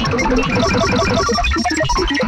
Thank you.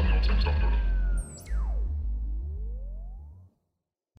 standard, same standard.